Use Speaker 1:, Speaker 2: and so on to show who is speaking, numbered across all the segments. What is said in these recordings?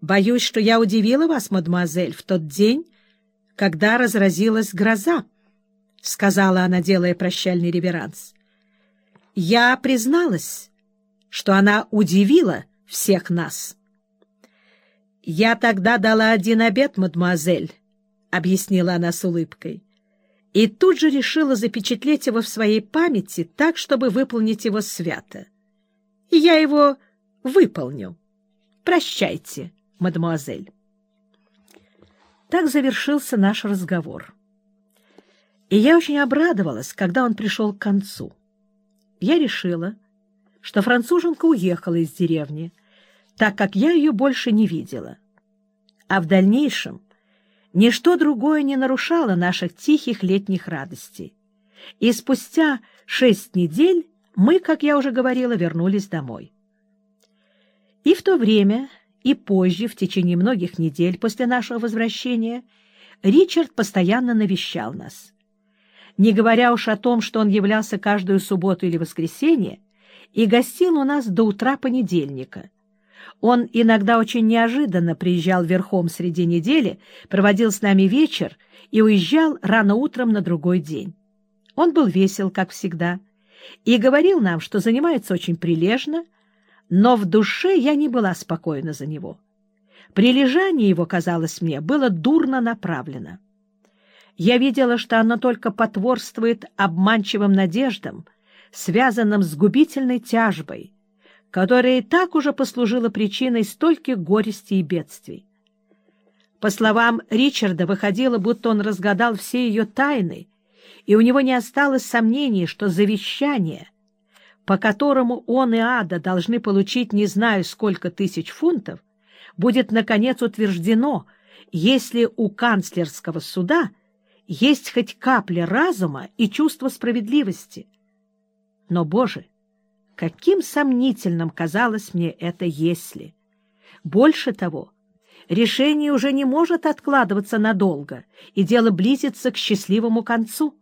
Speaker 1: Боюсь, что я удивила вас, мадемуазель, в тот день, когда разразилась гроза, — сказала она, делая прощальный реверанс. Я призналась, что она удивила всех нас. — Я тогда дала один обед, мадемуазель, — объяснила она с улыбкой, и тут же решила запечатлеть его в своей памяти так, чтобы выполнить его свято. Я его выполню. Прощайте. — мадемуазель. Так завершился наш разговор. И я очень обрадовалась, когда он пришел к концу. Я решила, что француженка уехала из деревни, так как я ее больше не видела. А в дальнейшем ничто другое не нарушало наших тихих летних радостей. И спустя шесть недель мы, как я уже говорила, вернулись домой. И в то время и позже, в течение многих недель после нашего возвращения, Ричард постоянно навещал нас. Не говоря уж о том, что он являлся каждую субботу или воскресенье и гостил у нас до утра понедельника. Он иногда очень неожиданно приезжал верхом среди недели, проводил с нами вечер и уезжал рано утром на другой день. Он был весел, как всегда, и говорил нам, что занимается очень прилежно, но в душе я не была спокойна за него. Прилежание его, казалось мне, было дурно направлено. Я видела, что оно только потворствует обманчивым надеждам, связанным с губительной тяжбой, которая и так уже послужила причиной стольких горестей и бедствий. По словам Ричарда, выходило, будто он разгадал все ее тайны, и у него не осталось сомнений, что завещание — по которому он и Ада должны получить не знаю сколько тысяч фунтов, будет, наконец, утверждено, если у канцлерского суда есть хоть капля разума и чувства справедливости. Но, Боже, каким сомнительным казалось мне это «если». Больше того, решение уже не может откладываться надолго, и дело близится к счастливому концу.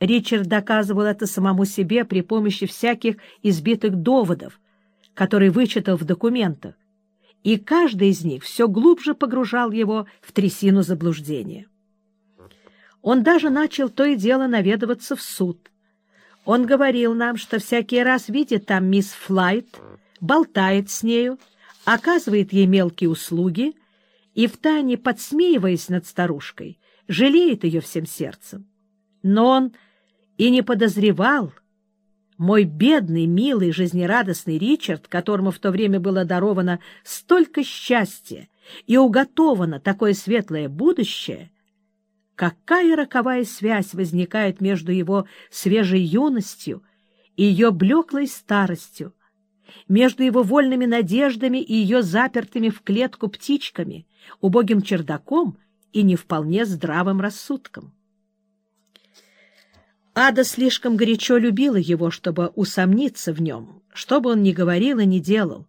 Speaker 1: Ричард доказывал это самому себе при помощи всяких избитых доводов, которые вычитал в документах, и каждый из них все глубже погружал его в трясину заблуждения. Он даже начал то и дело наведываться в суд. Он говорил нам, что всякий раз видит там мисс Флайт, болтает с нею, оказывает ей мелкие услуги и, втайне подсмеиваясь над старушкой, жалеет ее всем сердцем. Но он и не подозревал, мой бедный, милый, жизнерадостный Ричард, которому в то время было даровано столько счастья и уготовано такое светлое будущее, какая роковая связь возникает между его свежей юностью и ее блеклой старостью, между его вольными надеждами и ее запертыми в клетку птичками, убогим чердаком и не вполне здравым рассудком. Ада слишком горячо любила его, чтобы усомниться в нем, что бы он ни говорил и ни делал.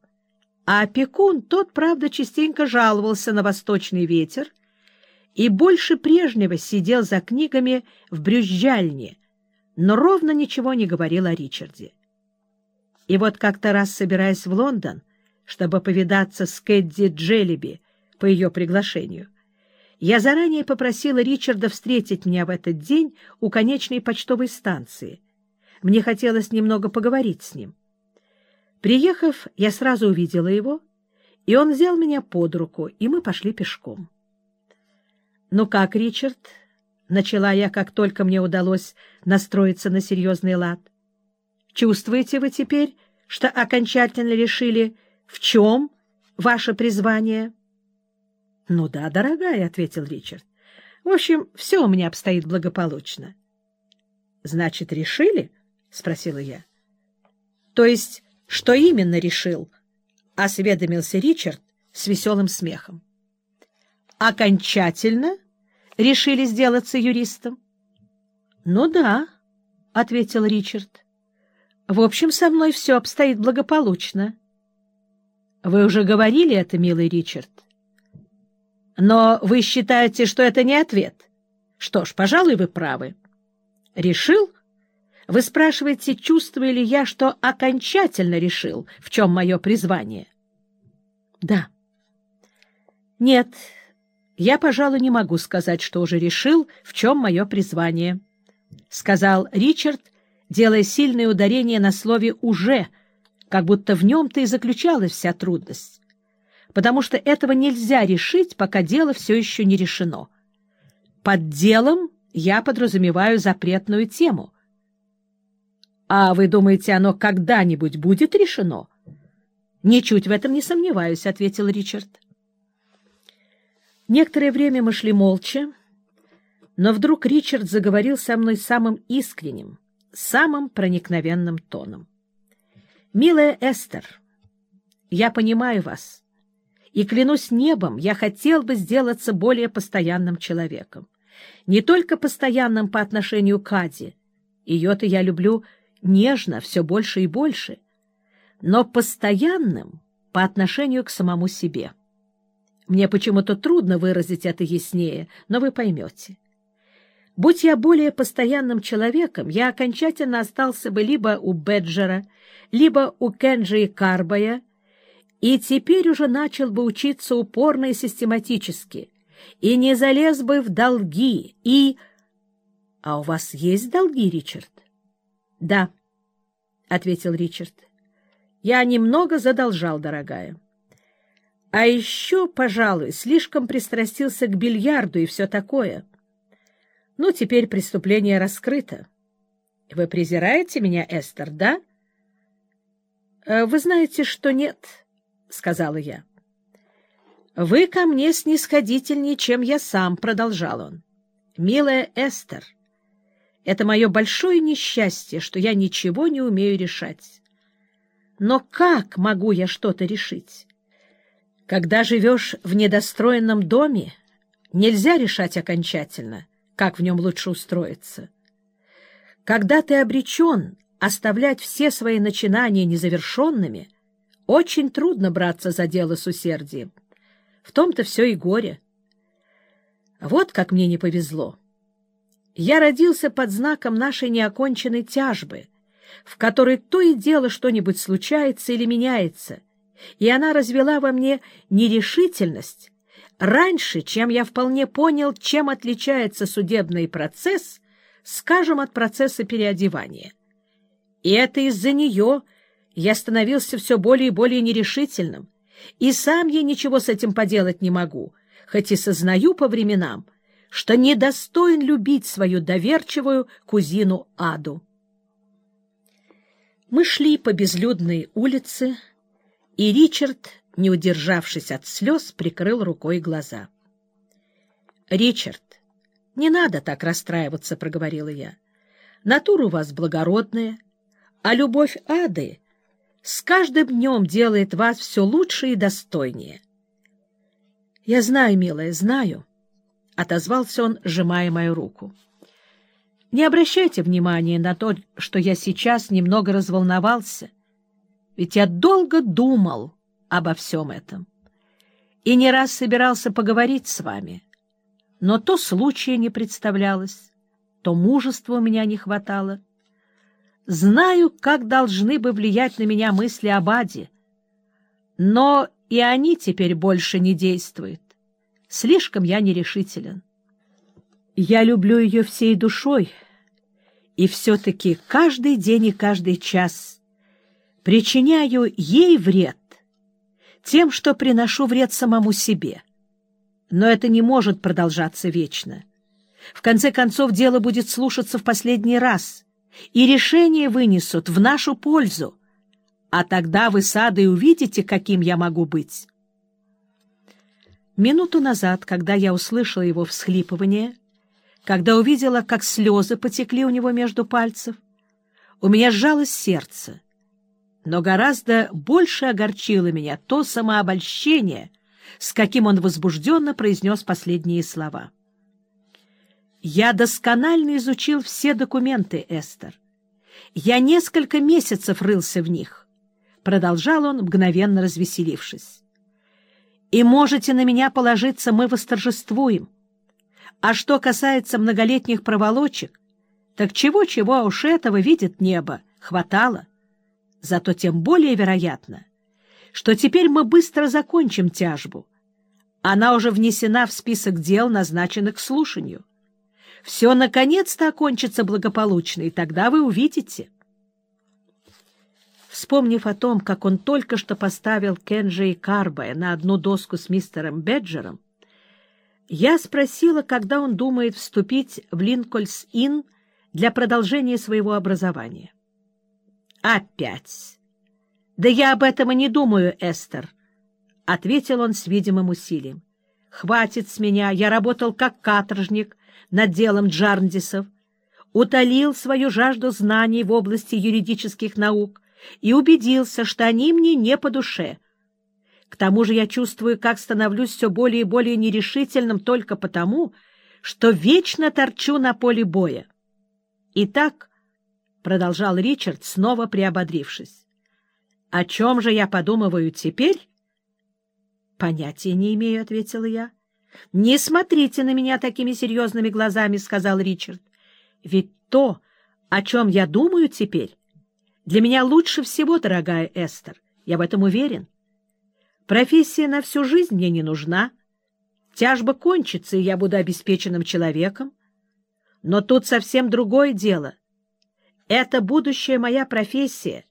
Speaker 1: А опекун, тот, правда, частенько жаловался на восточный ветер и больше прежнего сидел за книгами в брюзжальне, но ровно ничего не говорил о Ричарде. И вот как-то раз, собираясь в Лондон, чтобы повидаться с Кэдди Джеллиби по ее приглашению, я заранее попросила Ричарда встретить меня в этот день у конечной почтовой станции. Мне хотелось немного поговорить с ним. Приехав, я сразу увидела его, и он взял меня под руку, и мы пошли пешком. — Ну как, Ричард? — начала я, как только мне удалось настроиться на серьезный лад. — Чувствуете вы теперь, что окончательно решили, в чем ваше призвание? —— Ну да, дорогая, — ответил Ричард. — В общем, все у меня обстоит благополучно. — Значит, решили? — спросила я. — То есть, что именно решил? — осведомился Ричард с веселым смехом. — Окончательно решили сделаться юристом? — Ну да, — ответил Ричард. — В общем, со мной все обстоит благополучно. — Вы уже говорили это, милый Ричард? Но вы считаете, что это не ответ? Что ж, пожалуй, вы правы. Решил? Вы спрашиваете, чувствую ли я, что окончательно решил, в чем мое призвание? Да. Нет, я, пожалуй, не могу сказать, что уже решил, в чем мое призвание, — сказал Ричард, делая сильное ударение на слове «уже», как будто в нем-то и заключалась вся трудность, потому что этого нельзя решить, пока дело все еще не решено. Под делом я подразумеваю запретную тему. А вы думаете, оно когда-нибудь будет решено? — Ничуть в этом не сомневаюсь, — ответил Ричард. Некоторое время мы шли молча, но вдруг Ричард заговорил со мной самым искренним, самым проникновенным тоном. «Милая Эстер, я понимаю вас, и, клянусь небом, я хотел бы сделаться более постоянным человеком. Не только постоянным по отношению к Аде, ее-то я люблю нежно, все больше и больше, но постоянным по отношению к самому себе». Мне почему-то трудно выразить это яснее, но вы поймете. Будь я более постоянным человеком, я окончательно остался бы либо у Беджера, либо у Кенджи и Карбая, и теперь уже начал бы учиться упорно и систематически, и не залез бы в долги, и... — А у вас есть долги, Ричард? — Да, — ответил Ричард. — Я немного задолжал, дорогая. — а еще, пожалуй, слишком пристрастился к бильярду и все такое. Ну, теперь преступление раскрыто. Вы презираете меня, Эстер, да? Э, — Вы знаете, что нет, — сказала я. — Вы ко мне снисходительнее, чем я сам, — продолжал он. — Милая Эстер, это мое большое несчастье, что я ничего не умею решать. Но как могу я что-то решить? Когда живешь в недостроенном доме, нельзя решать окончательно, как в нем лучше устроиться. Когда ты обречен оставлять все свои начинания незавершенными, очень трудно браться за дело с усердием. В том-то все и горе. Вот как мне не повезло. Я родился под знаком нашей неоконченной тяжбы, в которой то и дело что-нибудь случается или меняется, и она развела во мне нерешительность раньше, чем я вполне понял, чем отличается судебный процесс, скажем, от процесса переодевания. И это из-за нее я становился все более и более нерешительным, и сам я ничего с этим поделать не могу, хоть и сознаю по временам, что недостоин любить свою доверчивую кузину Аду. Мы шли по безлюдной улице, и Ричард, не удержавшись от слез, прикрыл рукой глаза. — Ричард, не надо так расстраиваться, — проговорила я. — Натура у вас благородная, а любовь ады с каждым днем делает вас все лучше и достойнее. — Я знаю, милая, знаю, — отозвался он, сжимая мою руку. — Не обращайте внимания на то, что я сейчас немного разволновался ведь я долго думал обо всем этом и не раз собирался поговорить с вами, но то случая не представлялось, то мужества у меня не хватало. Знаю, как должны бы влиять на меня мысли об Аде, но и они теперь больше не действуют. Слишком я нерешителен. Я люблю ее всей душой, и все-таки каждый день и каждый час — причиняю ей вред тем, что приношу вред самому себе. Но это не может продолжаться вечно. В конце концов, дело будет слушаться в последний раз, и решение вынесут в нашу пользу, а тогда вы с Адой увидите, каким я могу быть. Минуту назад, когда я услышала его всхлипывание, когда увидела, как слезы потекли у него между пальцев, у меня сжалось сердце, но гораздо больше огорчило меня то самообольщение, с каким он возбужденно произнес последние слова. «Я досконально изучил все документы, Эстер. Я несколько месяцев рылся в них», — продолжал он, мгновенно развеселившись. «И можете на меня положиться, мы восторжествуем. А что касается многолетних проволочек, так чего-чего уж этого видит небо, хватало». Зато тем более вероятно, что теперь мы быстро закончим тяжбу, Она уже внесена в список дел, назначенных слушанию. Все наконец-то окончится благополучно, и тогда вы увидите. Вспомнив о том, как он только что поставил Кенджи и Карбая на одну доску с мистером Беджером, я спросила, когда он думает вступить в Линкольс-Инн для продолжения своего образования. «Опять!» «Да я об этом и не думаю, Эстер», — ответил он с видимым усилием. «Хватит с меня, я работал как каторжник над делом Джарндисов, утолил свою жажду знаний в области юридических наук и убедился, что они мне не по душе. К тому же я чувствую, как становлюсь все более и более нерешительным только потому, что вечно торчу на поле боя. Итак, — продолжал Ричард, снова приободрившись, — о чем же я подумываю теперь? — Понятия не имею, — ответила я. — Не смотрите на меня такими серьезными глазами, — сказал Ричард. — Ведь то, о чем я думаю теперь, для меня лучше всего, дорогая Эстер, я в этом уверен. Профессия на всю жизнь мне не нужна. Тяжба кончится, и я буду обеспеченным человеком. Но тут совсем другое дело. Это будущая моя профессия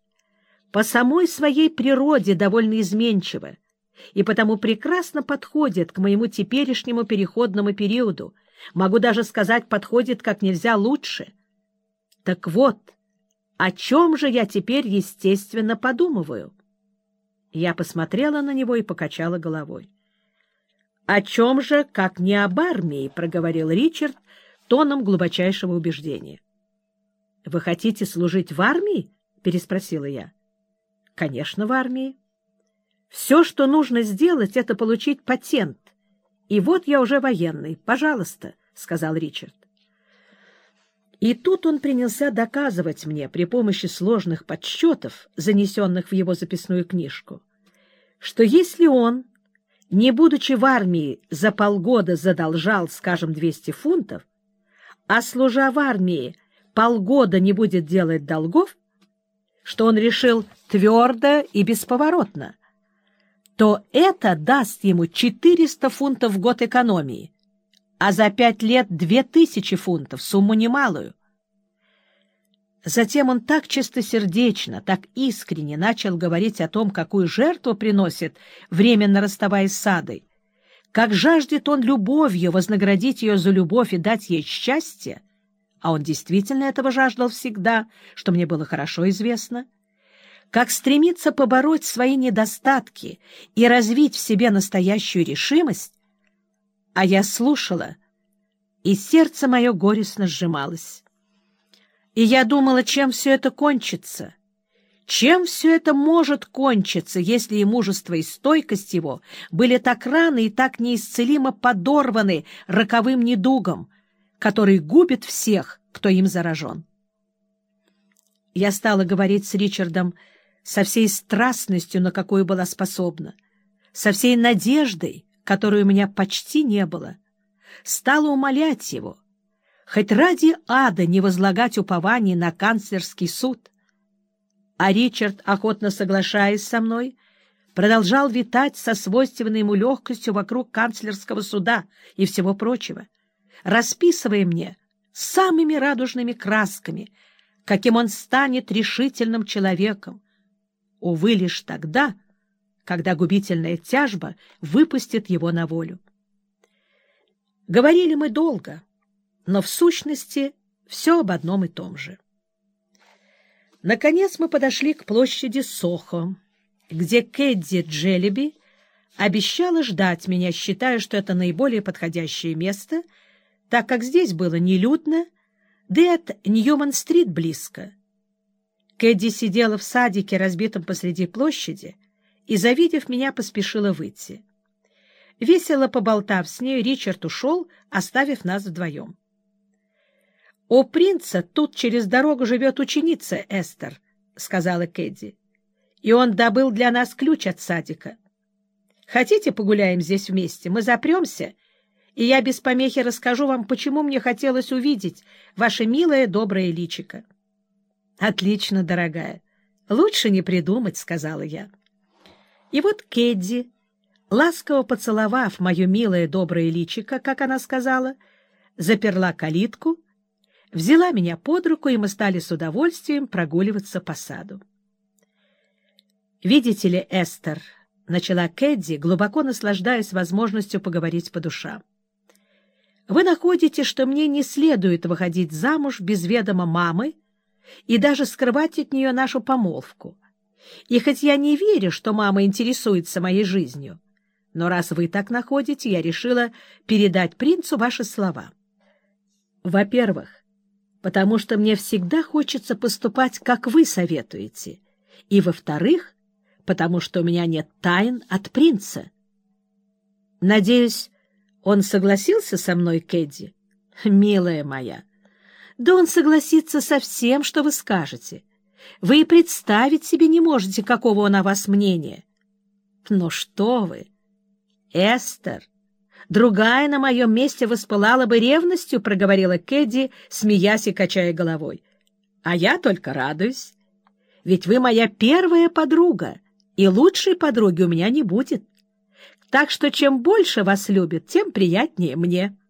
Speaker 1: по самой своей природе довольно изменчива и потому прекрасно подходит к моему теперешнему переходному периоду. Могу даже сказать, подходит как нельзя лучше. Так вот, о чем же я теперь, естественно, подумываю? Я посмотрела на него и покачала головой. — О чем же, как не об армии, — проговорил Ричард, тоном глубочайшего убеждения. — Вы хотите служить в армии? — переспросила я. — Конечно, в армии. Все, что нужно сделать, это получить патент. И вот я уже военный. Пожалуйста, — сказал Ричард. И тут он принялся доказывать мне при помощи сложных подсчетов, занесенных в его записную книжку, что если он, не будучи в армии, за полгода задолжал, скажем, 200 фунтов, а служа в армии полгода не будет делать долгов, что он решил твердо и бесповоротно, то это даст ему 400 фунтов в год экономии, а за пять лет 2000 фунтов, сумму немалую. Затем он так чистосердечно, так искренне начал говорить о том, какую жертву приносит, временно расставаясь с Адой, как жаждет он любовью вознаградить ее за любовь и дать ей счастье, а он действительно этого жаждал всегда, что мне было хорошо известно, как стремится побороть свои недостатки и развить в себе настоящую решимость, а я слушала, и сердце мое горестно сжималось. И я думала, чем все это кончится — чем все это может кончиться, если и мужество, и стойкость его были так рано и так неисцелимо подорваны роковым недугом, который губит всех, кто им заражен? Я стала говорить с Ричардом со всей страстностью, на какую была способна, со всей надеждой, которой у меня почти не было. Стала умолять его, хоть ради ада не возлагать упование на канцлерский суд — а Ричард, охотно соглашаясь со мной, продолжал витать со свойственной ему легкостью вокруг канцлерского суда и всего прочего, расписывая мне самыми радужными красками, каким он станет решительным человеком. Увы, лишь тогда, когда губительная тяжба выпустит его на волю. Говорили мы долго, но в сущности все об одном и том же. Наконец мы подошли к площади Сохо, где Кэдди Джелеби обещала ждать меня, считая, что это наиболее подходящее место, так как здесь было нелюдно, да и от Ньюман-стрит близко. Кэдди сидела в садике, разбитом посреди площади, и, завидев меня, поспешила выйти. Весело поболтав с ней, Ричард ушел, оставив нас вдвоем. — У принца тут через дорогу живет ученица Эстер, — сказала Кэдди. — И он добыл для нас ключ от садика. Хотите, погуляем здесь вместе? Мы запремся, и я без помехи расскажу вам, почему мне хотелось увидеть ваше милое доброе личико. — Отлично, дорогая. Лучше не придумать, — сказала я. И вот Кэдди, Ласково поцеловав мое милое доброе личико, как она сказала, заперла калитку, взяла меня под руку, и мы стали с удовольствием прогуливаться по саду. «Видите ли, Эстер», — начала Кэдди, глубоко наслаждаясь возможностью поговорить по душам, «вы находите, что мне не следует выходить замуж без ведома мамы и даже скрывать от нее нашу помолвку. И хоть я не верю, что мама интересуется моей жизнью, но раз вы так находите, я решила передать принцу ваши слова. Во-первых, потому что мне всегда хочется поступать, как вы советуете, и, во-вторых, потому что у меня нет тайн от принца. Надеюсь, он согласился со мной, Кэдди? Милая моя, да он согласится со всем, что вы скажете. Вы и представить себе не можете, какого он о вас мнения. Но что вы! Эстер, другая на моем месте воспылала бы ревностью, — проговорила Кэдди, смеясь и качая головой. А я только радуюсь. Ведь вы моя первая подруга, и лучшей подруги у меня не будет. Так что чем больше вас любят, тем приятнее мне. —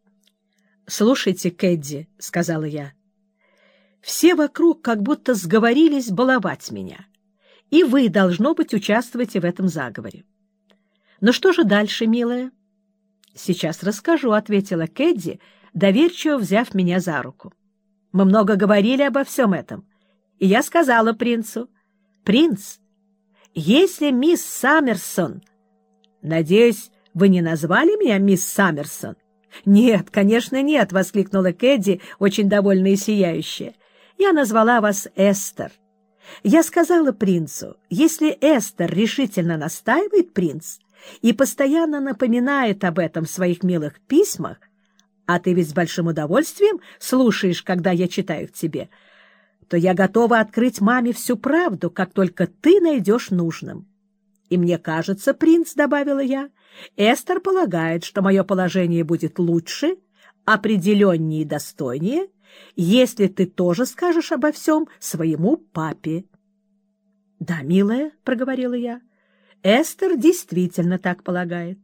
Speaker 1: Слушайте, Кэдди, — сказала я, — все вокруг как будто сговорились баловать меня, и вы, должно быть, участвуете в этом заговоре. Ну что же дальше, милая? — Сейчас расскажу, — ответила Кэдди, доверчиво взяв меня за руку. Мы много говорили обо всем этом, и я сказала принцу, «Принц, если мисс Саммерсон...» «Надеюсь, вы не назвали меня мисс Саммерсон?» «Нет, конечно, нет!» — воскликнула Кэдди, очень довольная и сияющая. «Я назвала вас Эстер. Я сказала принцу, если Эстер решительно настаивает принц, и постоянно напоминает об этом в своих милых письмах, а ты ведь с большим удовольствием слушаешь, когда я читаю к тебе, то я готова открыть маме всю правду, как только ты найдешь нужным. И мне кажется, принц, — добавила я, — Эстер полагает, что мое положение будет лучше, определеннее и достойнее, если ты тоже скажешь обо всем своему папе. — Да, милая, — проговорила я, — Эстер действительно так полагает.